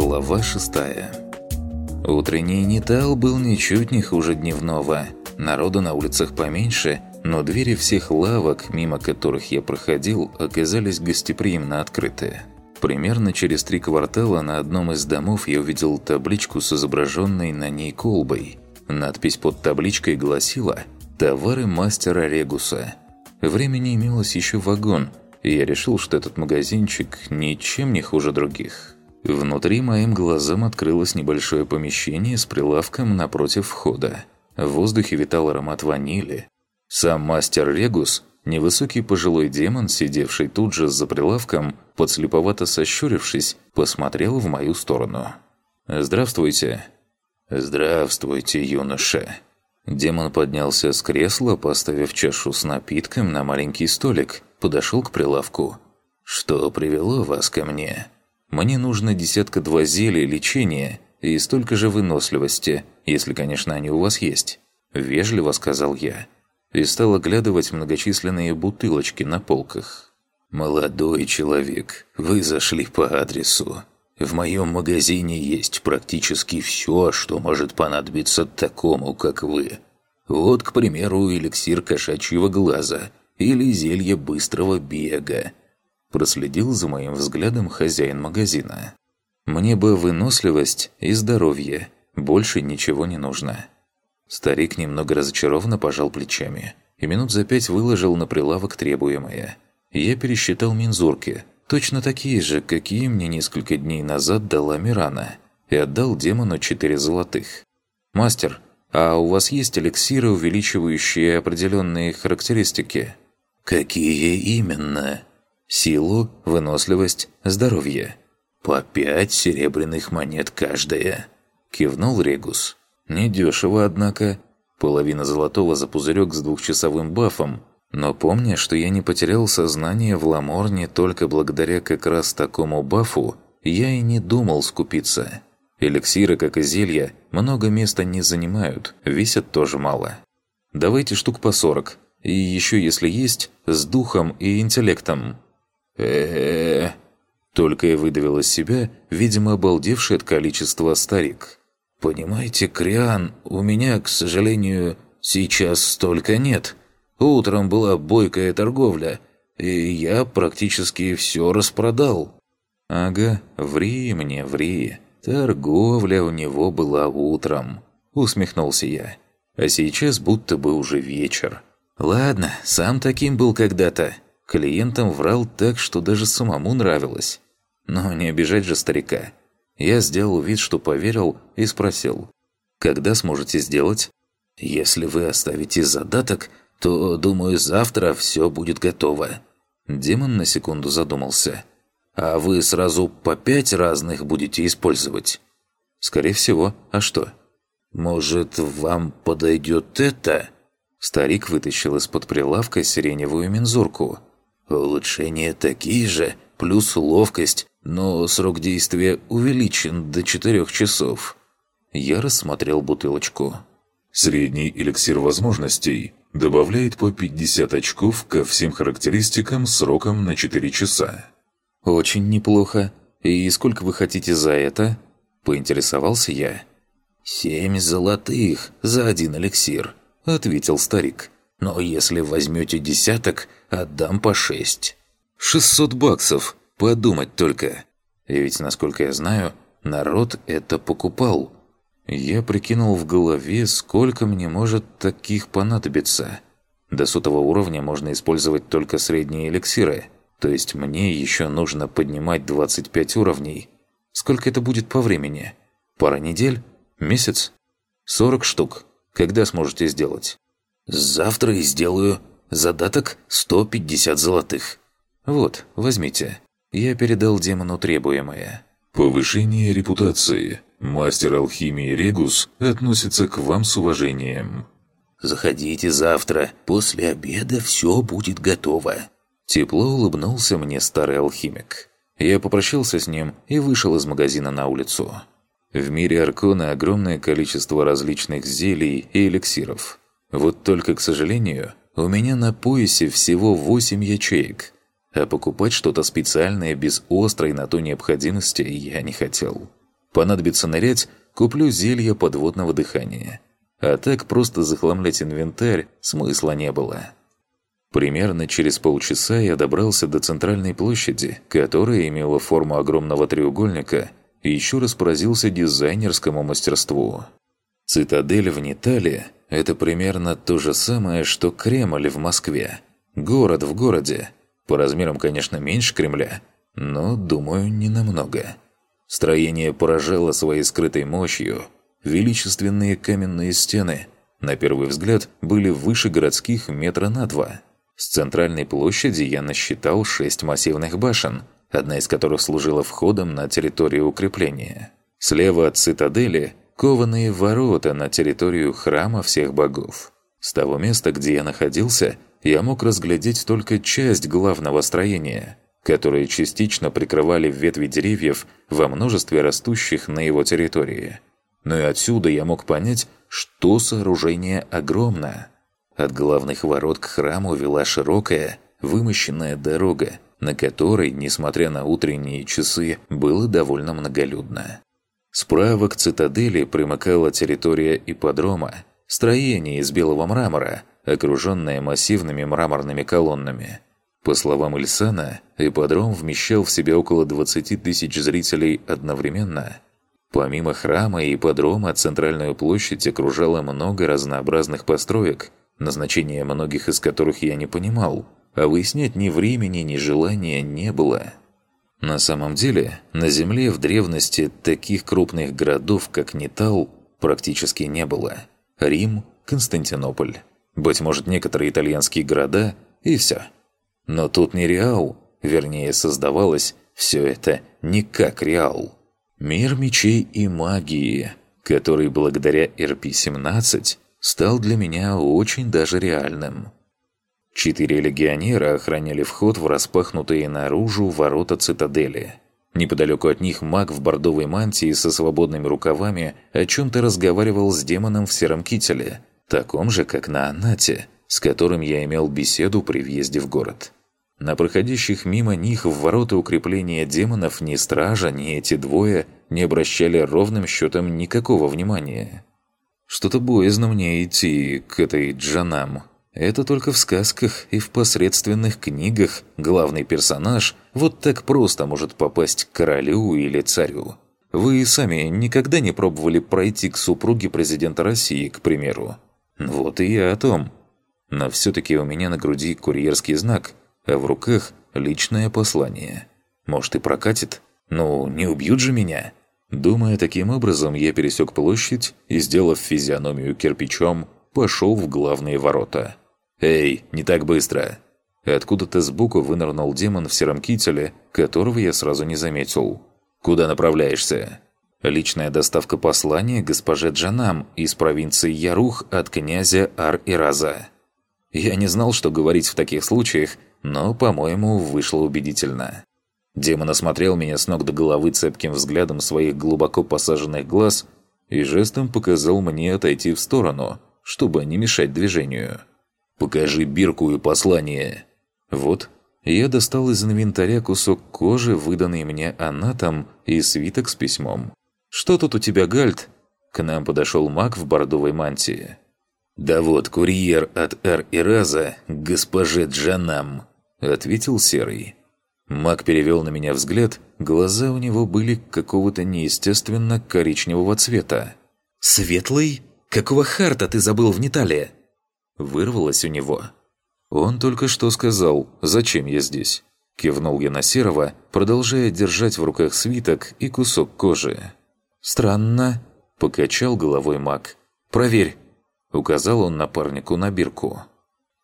Глава шестая. Утренний Нитал был ничуть не хуже дневного. Народу на улицах поменьше, но двери всех лавок, мимо которых я проходил, оказались гостеприимно открыты. Примерно через три квартала на одном из домов я увидел табличку с изображенной на ней колбой. Надпись под табличкой гласила «Товары мастера Регуса». Времени имелось еще вагон, и я решил, что этот магазинчик ничем не хуже других. Внутри моим глазам открылось небольшое помещение с прилавком напротив входа. В воздухе витал аромат ванили. Сам мастер Регус, невысокий пожилой демон, сидевший тут же за прилавком, подслеповато сощурившись, посмотрел в мою сторону. «Здравствуйте». «Здравствуйте, юноша». Демон поднялся с кресла, поставив чашу с напитком на маленький столик, подошел к прилавку. «Что привело вас ко мне?» Мне нужно десятка-два зелий лечения и столько же выносливости, если, конечно, они у вас есть. Вежливо сказал я. И стал оглядывать многочисленные бутылочки на полках. «Молодой человек, вы зашли по адресу. В моем магазине есть практически все, что может понадобиться такому, как вы. Вот, к примеру, эликсир кошачьего глаза или зелье быстрого бега – Проследил за моим взглядом хозяин магазина. «Мне бы выносливость и здоровье. Больше ничего не нужно». Старик немного разочарованно пожал плечами и минут за пять выложил на прилавок требуемое. Я пересчитал мензурки, точно такие же, какие мне несколько дней назад дала Мирана, и отдал демону четыре золотых. «Мастер, а у вас есть эликсиры, увеличивающие определенные характеристики?» «Какие именно?» Силу, выносливость, здоровье. По пять серебряных монет каждая. Кивнул Регус. Недешево, однако. Половина золотого за пузырек с двухчасовым бафом. Но помня, что я не потерял сознание в Ламорне только благодаря как раз такому бафу, я и не думал скупиться. Эликсиры, как и зелья, много места не занимают, весят тоже мало. Давайте штук по 40. И еще, если есть, с духом и интеллектом э Только и выдавил из себя, видимо, обалдевший от количества старик. «Понимаете, Криан, у меня, к сожалению, сейчас столько нет. Утром была бойкая торговля, и я практически все распродал». «Ага, ври мне, ври. Торговля у него была утром», — усмехнулся я. «А сейчас будто бы уже вечер». «Ладно, сам таким был когда-то. Клиентам врал так, что даже самому нравилось. Но не обижать же старика. Я сделал вид, что поверил, и спросил. «Когда сможете сделать?» «Если вы оставите задаток, то, думаю, завтра все будет готово». Демон на секунду задумался. «А вы сразу по пять разных будете использовать?» «Скорее всего. А что?» «Может, вам подойдет это?» Старик вытащил из-под прилавка сиреневую мензурку. Улучшения такие же, плюс ловкость, но срок действия увеличен до 4 часов. Я рассмотрел бутылочку. Средний эликсир возможностей добавляет по 50 очков ко всем характеристикам сроком на 4 часа. Очень неплохо. И сколько вы хотите за это? Поинтересовался я. «Семь золотых за один эликсир», — ответил старик. «Но если возьмете десяток, отдам по шесть». «Шестьсот баксов! Подумать только!» И ведь, насколько я знаю, народ это покупал. Я прикинул в голове, сколько мне может таких понадобиться. До сотого уровня можно использовать только средние эликсиры, то есть мне еще нужно поднимать 25 уровней. Сколько это будет по времени? Пара недель? Месяц? 40 штук. Когда сможете сделать? Завтра и сделаю. Задаток 150 золотых. Вот, возьмите. Я передал демону требуемое. Повышение репутации. Мастер алхимии Регус относится к вам с уважением. Заходите завтра. После обеда все будет готово. Тепло улыбнулся мне старый алхимик. Я попрощался с ним и вышел из магазина на улицу. В мире Аркона огромное количество различных зелий и эликсиров. Вот только, к сожалению, у меня на поясе всего 8 ячеек, а покупать что-то специальное без острой на то необходимости я не хотел. Понадобится нырять, куплю зелье подводного дыхания. А так просто захламлять инвентарь смысла не было. Примерно через полчаса я добрался до центральной площади, которая имела форму огромного треугольника, и еще раз поразился дизайнерскому мастерству. Цитадель в Нитале – это примерно то же самое, что Кремль в Москве. Город в городе. По размерам, конечно, меньше Кремля, но, думаю, не намного. Строение поражало своей скрытой мощью. Величественные каменные стены, на первый взгляд, были выше городских метра на два – с центральной площади я насчитал шесть массивных башен, одна из которых служила входом на территорию укрепления. Слева от цитадели – кованые ворота на территорию храма всех богов. С того места, где я находился, я мог разглядеть только часть главного строения, которые частично прикрывали ветви деревьев во множестве растущих на его территории. Но и отсюда я мог понять, что сооружение огромно – от главных ворот к храму вела широкая, вымощенная дорога, на которой, несмотря на утренние часы, было довольно многолюдно. Справа к цитадели примыкала территория ипподрома, строение из белого мрамора, окруженное массивными мраморными колоннами. По словам Ильсана, ипподром вмещал в себя около 20 тысяч зрителей одновременно. Помимо храма и ипподрома, центральную площадь окружало много разнообразных построек, назначение многих из которых я не понимал, а выяснять ни времени, ни желания не было. На самом деле, на Земле в древности таких крупных городов, как Нитал, практически не было. Рим, Константинополь, быть может, некоторые итальянские города и все. Но тут не реал, вернее, создавалось все это не как реал. Мир мечей и магии, который благодаря РП-17 стал для меня очень даже реальным. Четыре легионера охраняли вход в распахнутые наружу ворота цитадели. Неподалеку от них маг в бордовой мантии со свободными рукавами о чем-то разговаривал с демоном в сером кителе, таком же, как на Анате, с которым я имел беседу при въезде в город. На проходящих мимо них в ворота укрепления демонов ни стража, ни эти двое не обращали ровным счетом никакого внимания. Что-то боязно мне идти к этой Джанам. Это только в сказках и в посредственных книгах главный персонаж вот так просто может попасть к королю или царю. Вы сами никогда не пробовали пройти к супруге президента России, к примеру? Вот и я о том. Но все-таки у меня на груди курьерский знак, а в руках личное послание. Может и прокатит? Ну, не убьют же меня?» Думая таким образом, я пересек площадь и, сделав физиономию кирпичом, пошел в главные ворота. «Эй, не так быстро!» Откуда-то сбоку вынырнул демон в сером кителе, которого я сразу не заметил. «Куда направляешься?» Личная доставка послания госпоже Джанам из провинции Ярух от князя Ар-Ираза. Я не знал, что говорить в таких случаях, но, по-моему, вышло убедительно. Демон осмотрел меня с ног до головы цепким взглядом своих глубоко посаженных глаз и жестом показал мне отойти в сторону, чтобы не мешать движению. «Покажи бирку и послание». Вот, я достал из инвентаря кусок кожи, выданный мне анатом, и свиток с письмом. «Что тут у тебя, Гальд?» К нам подошел маг в бордовой мантии. «Да вот, курьер от Эр-Ираза, госпоже Джанам», — ответил Серый. Маг перевел на меня взгляд, глаза у него были какого-то неестественно коричневого цвета. «Светлый? Какого харта ты забыл в Нитале?» Вырвалось у него. «Он только что сказал, зачем я здесь?» Кивнул я на Серого, продолжая держать в руках свиток и кусок кожи. «Странно», – покачал головой маг. «Проверь», – указал он напарнику на бирку.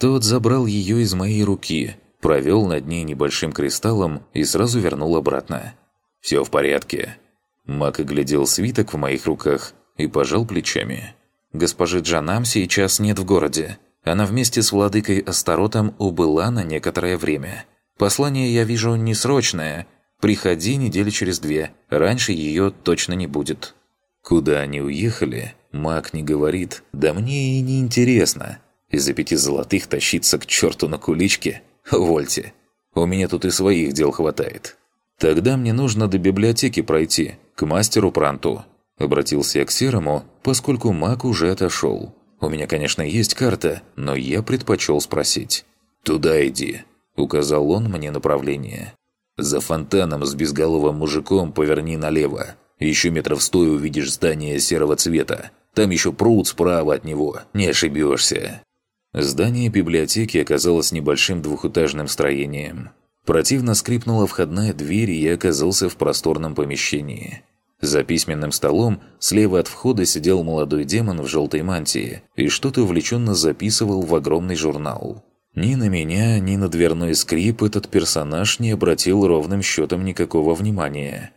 Тот забрал ее из моей руки – провел над ней небольшим кристаллом и сразу вернул обратно. «Все в порядке». Мак оглядел свиток в моих руках и пожал плечами. «Госпожи Джанам сейчас нет в городе. Она вместе с владыкой Астаротом убыла на некоторое время. Послание я вижу не срочное. Приходи недели через две. Раньше ее точно не будет». Куда они уехали, маг не говорит. «Да мне и не интересно. Из-за пяти золотых тащиться к черту на куличке Вольте. У меня тут и своих дел хватает. Тогда мне нужно до библиотеки пройти, «К мастеру Пранту», – обратился я к Серому, поскольку маг уже отошел. «У меня, конечно, есть карта, но я предпочел спросить». «Туда иди», – указал он мне направление. «За фонтаном с безголовым мужиком поверни налево. Еще метров сто увидишь здание серого цвета. Там еще пруд справа от него, не ошибешься». Здание библиотеки оказалось небольшим двухэтажным строением. Противно скрипнула входная дверь, и я оказался в просторном помещении. За письменным столом слева от входа сидел молодой демон в желтой мантии и что-то увлеченно записывал в огромный журнал. Ни на меня, ни на дверной скрип этот персонаж не обратил ровным счетом никакого внимания.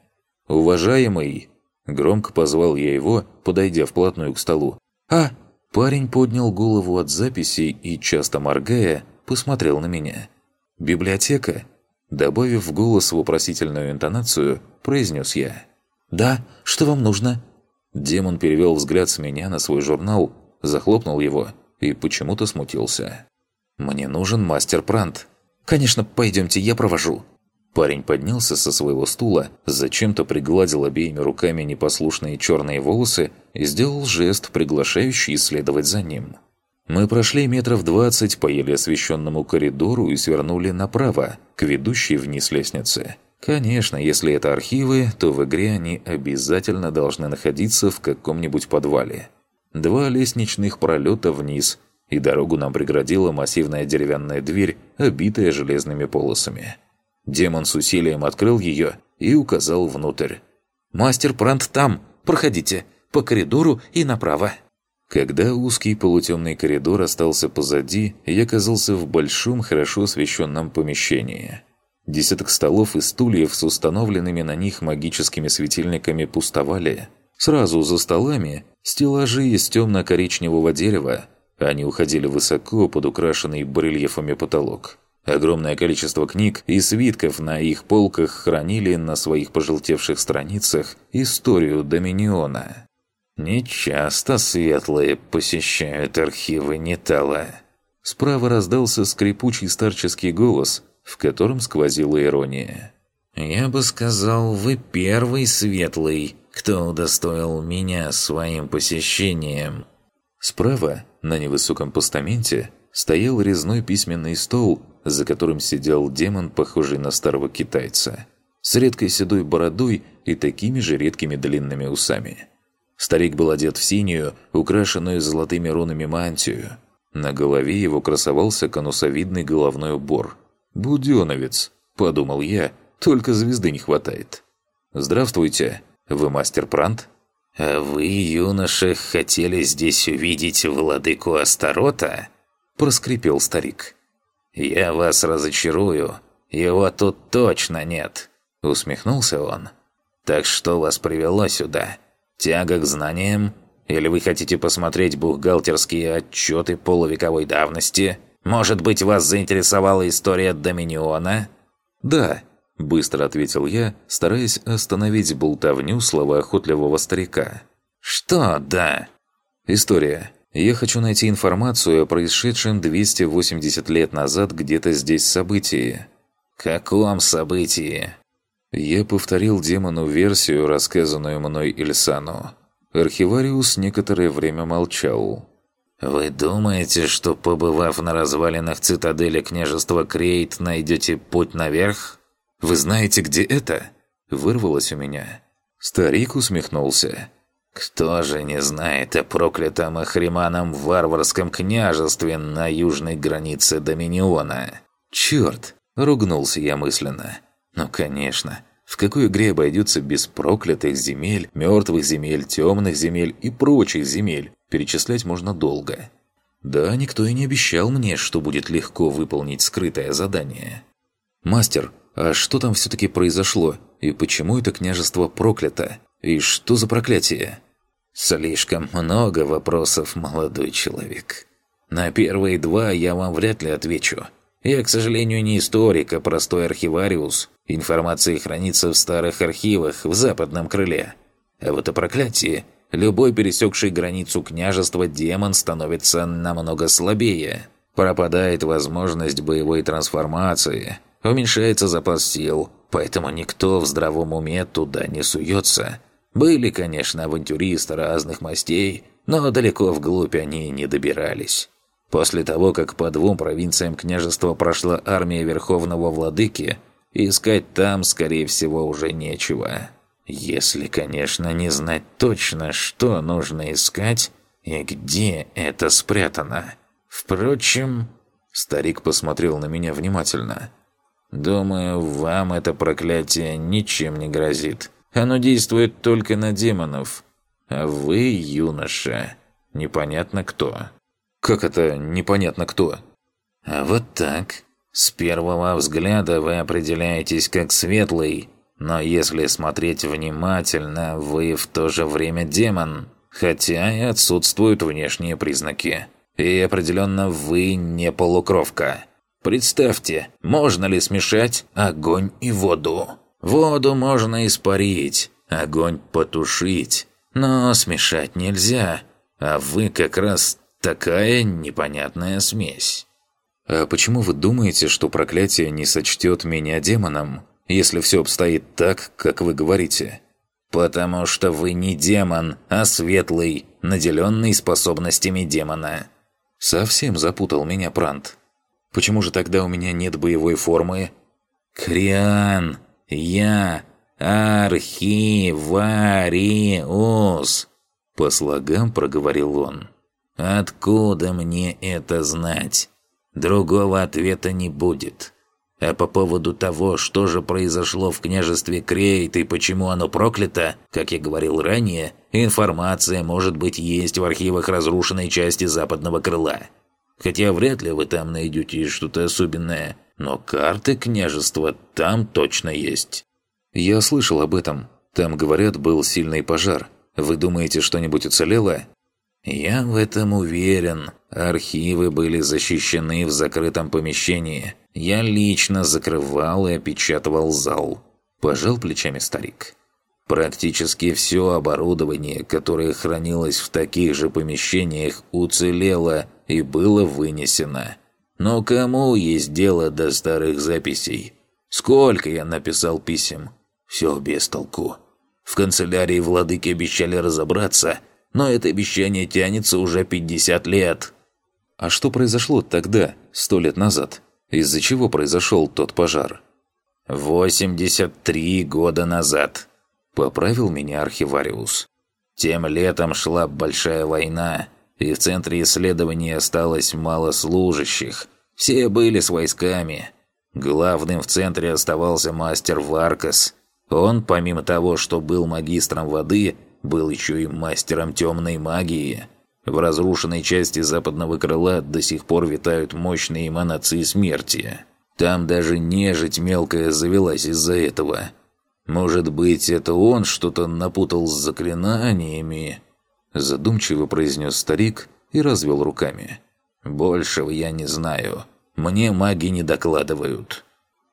«Уважаемый!» Громко позвал я его, подойдя вплотную к столу. «А!» Парень поднял голову от записи и, часто моргая, посмотрел на меня. «Библиотека?» Добавив в голос вопросительную интонацию, произнес я. «Да, что вам нужно?» Демон перевел взгляд с меня на свой журнал, захлопнул его и почему-то смутился. «Мне нужен мастер Прант». «Конечно, пойдемте, я провожу». Парень поднялся со своего стула, зачем-то пригладил обеими руками непослушные черные волосы и сделал жест, приглашающий исследовать за ним. Мы прошли метров двадцать по еле освещенному коридору и свернули направо, к ведущей вниз лестнице. Конечно, если это архивы, то в игре они обязательно должны находиться в каком-нибудь подвале. Два лестничных пролета вниз, и дорогу нам преградила массивная деревянная дверь, обитая железными полосами. Демон с усилием открыл ее и указал внутрь. «Мастер Прант там! Проходите! По коридору и направо!» Когда узкий полутемный коридор остался позади, я оказался в большом, хорошо освещенном помещении. Десяток столов и стульев с установленными на них магическими светильниками пустовали. Сразу за столами стеллажи из темно-коричневого дерева. Они уходили высоко под украшенный барельефами потолок. Огромное количество книг и свитков на их полках хранили на своих пожелтевших страницах историю Доминиона. «Нечасто светлые посещают архивы Нетала». Справа раздался скрипучий старческий голос, в котором сквозила ирония. «Я бы сказал, вы первый светлый, кто удостоил меня своим посещением». Справа, на невысоком постаменте, стоял резной письменный стол за которым сидел демон, похожий на старого китайца, с редкой седой бородой и такими же редкими длинными усами. Старик был одет в синюю, украшенную золотыми рунами мантию. На голове его красовался конусовидный головной убор. «Буденовец», — подумал я, — «только звезды не хватает». «Здравствуйте, вы мастер Прант?» «А вы, юноша, хотели здесь увидеть владыку Астарота?» – проскрипел старик. «Я вас разочарую. Его тут точно нет», — усмехнулся он. «Так что вас привело сюда? Тяга к знаниям? Или вы хотите посмотреть бухгалтерские отчеты полувековой давности? Может быть, вас заинтересовала история Доминиона?» «Да», — быстро ответил я, стараясь остановить болтовню словоохотливого старика. «Что «да»?» «История. Я хочу найти информацию о происшедшем 280 лет назад где-то здесь событии. Каком событии? Я повторил демону версию, рассказанную мной Ильсану. Архивариус некоторое время молчал. «Вы думаете, что, побывав на развалинах цитадели княжества Крейт, найдете путь наверх? Вы знаете, где это?» Вырвалось у меня. Старик усмехнулся. Кто же не знает о проклятом Ахриманом варварском княжестве на южной границе Доминиона? Черт, ругнулся я мысленно. Ну, конечно. В какой игре обойдется без проклятых земель, мертвых земель, темных земель и прочих земель? Перечислять можно долго. Да, никто и не обещал мне, что будет легко выполнить скрытое задание. «Мастер, а что там все-таки произошло? И почему это княжество проклято? И что за проклятие?» «Слишком много вопросов, молодой человек. На первые два я вам вряд ли отвечу. Я, к сожалению, не историк, а простой архивариус. Информация хранится в старых архивах в западном крыле. А вот о проклятии любой пересекший границу княжества демон становится намного слабее. Пропадает возможность боевой трансформации, уменьшается запас сил, поэтому никто в здравом уме туда не суется. Были, конечно, авантюристы разных мастей, но далеко вглубь они не добирались. После того, как по двум провинциям княжества прошла армия Верховного Владыки, искать там, скорее всего, уже нечего. Если, конечно, не знать точно, что нужно искать и где это спрятано. Впрочем, старик посмотрел на меня внимательно. «Думаю, вам это проклятие ничем не грозит. Оно действует только на демонов. А вы, юноша, непонятно кто». «Как это непонятно кто?» «А вот так. С первого взгляда вы определяетесь как светлый, но если смотреть внимательно, вы в то же время демон, хотя и отсутствуют внешние признаки. И определенно вы не полукровка. Представьте, можно ли смешать огонь и воду? Воду можно испарить, огонь потушить, но смешать нельзя, а вы как раз Такая непонятная смесь. А почему вы думаете, что проклятие не сочтет меня демоном, если все обстоит так, как вы говорите? Потому что вы не демон, а светлый, наделенный способностями демона. Совсем запутал меня Прант. Почему же тогда у меня нет боевой формы? Криан, я архивариус. По слогам проговорил он. Откуда мне это знать? Другого ответа не будет. А по поводу того, что же произошло в княжестве Крейт и почему оно проклято, как я говорил ранее, информация, может быть, есть в архивах разрушенной части западного крыла. Хотя вряд ли вы там найдете что-то особенное, но карты княжества там точно есть. Я слышал об этом. Там, говорят, был сильный пожар. Вы думаете, что-нибудь уцелело? «Я в этом уверен. Архивы были защищены в закрытом помещении. Я лично закрывал и опечатывал зал». Пожал плечами старик. Практически все оборудование, которое хранилось в таких же помещениях, уцелело и было вынесено. Но кому есть дело до старых записей? Сколько я написал писем? Все без толку. В канцелярии владыки обещали разобраться – но это обещание тянется уже 50 лет. А что произошло тогда, сто лет назад? Из-за чего произошел тот пожар? 83 года назад. Поправил меня архивариус. Тем летом шла большая война, и в центре исследований осталось мало служащих. Все были с войсками. Главным в центре оставался мастер Варкас. Он, помимо того, что был магистром воды, был еще и мастером темной магии. В разрушенной части западного крыла до сих пор витают мощные эманации смерти. Там даже нежить мелкая завелась из-за этого. Может быть, это он что-то напутал с заклинаниями?» Задумчиво произнес старик и развел руками. «Большего я не знаю. Мне маги не докладывают».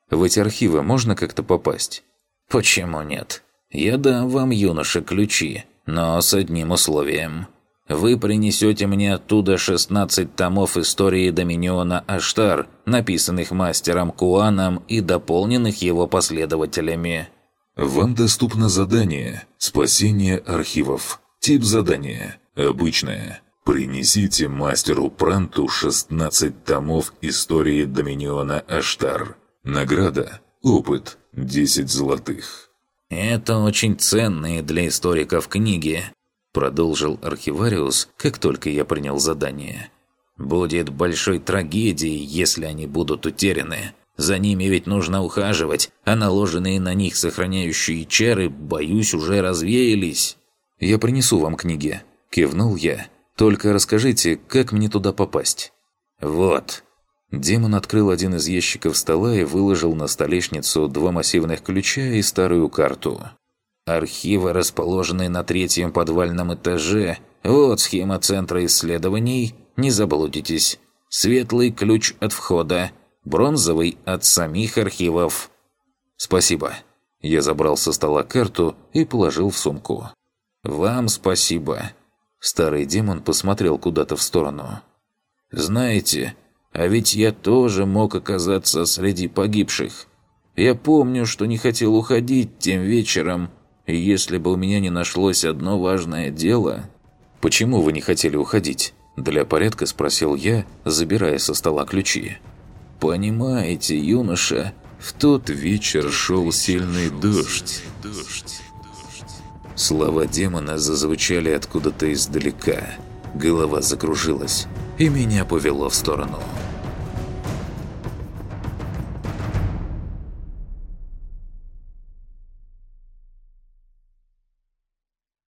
«В эти архивы можно как-то попасть?» «Почему нет?» Я дам вам, юноша, ключи, но с одним условием. Вы принесете мне оттуда 16 томов истории Доминиона Аштар, написанных мастером Куаном и дополненных его последователями. Вам доступно задание «Спасение архивов». Тип задания «Обычное». Принесите мастеру Пранту 16 томов истории Доминиона Аштар. Награда «Опыт» 10 золотых. «Это очень ценные для историков книги», – продолжил архивариус, как только я принял задание. «Будет большой трагедией, если они будут утеряны. За ними ведь нужно ухаживать, а наложенные на них сохраняющие чары, боюсь, уже развеялись». «Я принесу вам книги», – кивнул я. «Только расскажите, как мне туда попасть?» «Вот», Демон открыл один из ящиков стола и выложил на столешницу два массивных ключа и старую карту. «Архивы, расположенные на третьем подвальном этаже. Вот схема центра исследований. Не заблудитесь. Светлый ключ от входа. Бронзовый от самих архивов». «Спасибо». Я забрал со стола карту и положил в сумку. «Вам спасибо». Старый демон посмотрел куда-то в сторону. «Знаете, а ведь я тоже мог оказаться среди погибших. Я помню, что не хотел уходить тем вечером, Если бы у меня не нашлось одно важное дело... Почему вы не хотели уходить? Для порядка спросил я, забирая со стола ключи. «Понимаете, юноша, в тот вечер шел сильный дождь. Слова демона зазвучали откуда-то издалека. Голова закружилась, и меня повело в сторону.